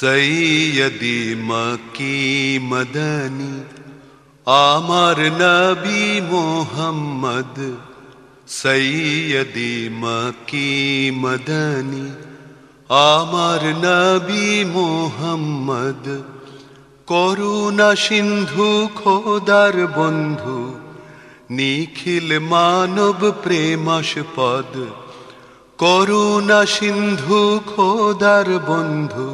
সৈয়দি মকি মদনী আমার নবী মোহাম্মদ সৈয়দি মকি মদনী আমার নবী মোহাম্মদ করুণা সিন্ধু খোদার বন্ধু নিখিল মানব প্রেমাস্পদ করুণা সিন্ধু খোদার বন্ধু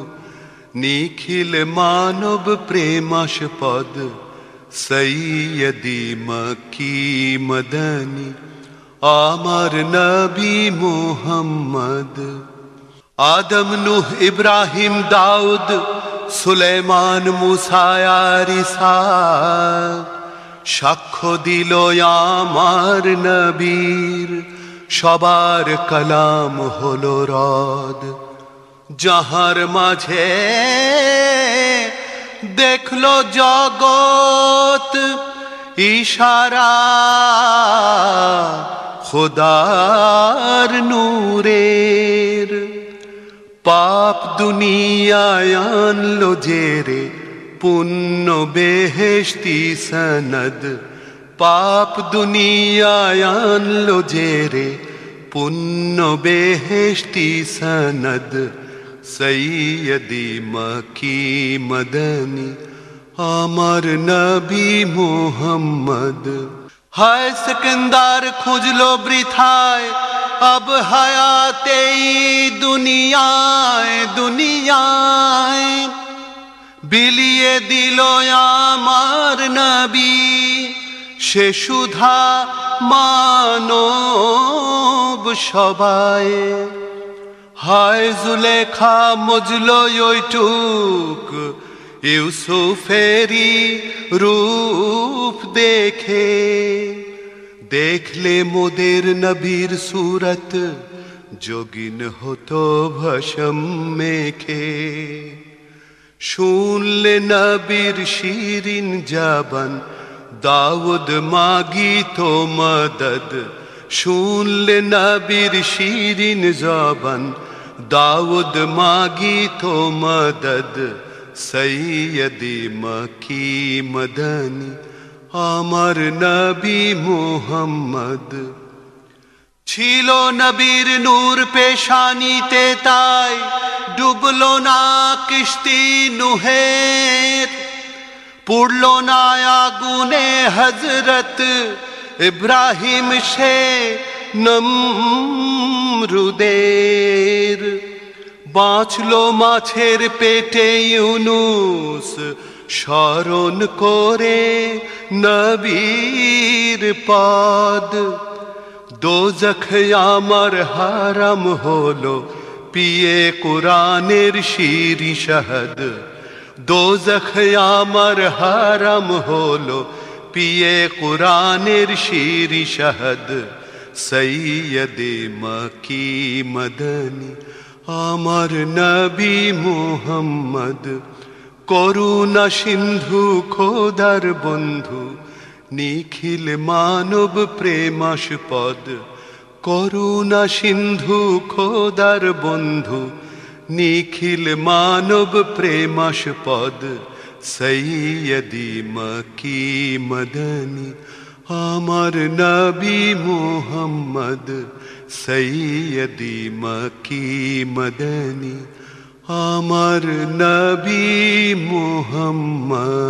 নিখিল মানব প্রেমাস্পদ সৈয়দি মকি মদনী আমার নবী মোহাম্মদ আদম নুহ ইব্রাহিম দাউদ সুলেমান মুসায়ারিসা সাক্ষ্য দিল আমার নবীর সবার কালাম হলো রদ যাহার মাঝে দেখল জগৎ ইশারা খোদার নূরের। পাপ দুনিয়ায় আনলো জেরে, পুণ্য বেহেশতি সনদ। পাপ দুনিয়ায় আনলো জেরে, পুণ্য বেহেশতি সনদ। সৈয়দি মকি মদনী আমার নবী মোহাম্মদ হায় সিকন্দার খুঁজলো বৃথায় अब हयाते দুনিয়ায় দুনিয়ায় বিলিয়ে দিল আমার নবী সে সুধা মানব সবাই হায় জুলেখা, মজলো ওইটুক। ইউসুফেরি রূপ দেখে। দেখলে মোদের নবীর সুরত, যোগিন হতো ভসম মেখে। শুনলে নবীর শিরিন জাবান, দাউদ মাগি তো মদদ। শুনলে নবীর শিরিন জবান দাউদ মাগি তো মদদ সৈয়দি মকি মদনী আমার নবী মোহাম্মদ ছিল নবীর নূর পেশানিতে তাই ডুবলো না কিস্তি নুহের পুড়লো না আগুনে হজরত ইব্রাহিম সে নমরুদের। বাঁচলো মাছের পেটে ইউনুস, স্মরণ করে নবীর পদ। দোজখ আমার হারাম হলো, পিয়ে কোরআনের শিরি শহদ। দোজখ আমার হারাম হলো, পিয়ে কোরআনের শিরি শহদ। সৈয়দে মকি মদনী, আমার নবী মোহাম্মদ। করুণা সিন্ধু খোদার বন্ধু, নিখিল মানব প্রেমাস্পদ। করুণা সিন্ধু খোদার বন্ধু, নিখিল মানব প্রেমাস্পদ। সৈয়দি মকি মদনী আমার নবী মোহাম্মদ সৈয়দি মকি মদনী আমার নবী মোহাম্মদ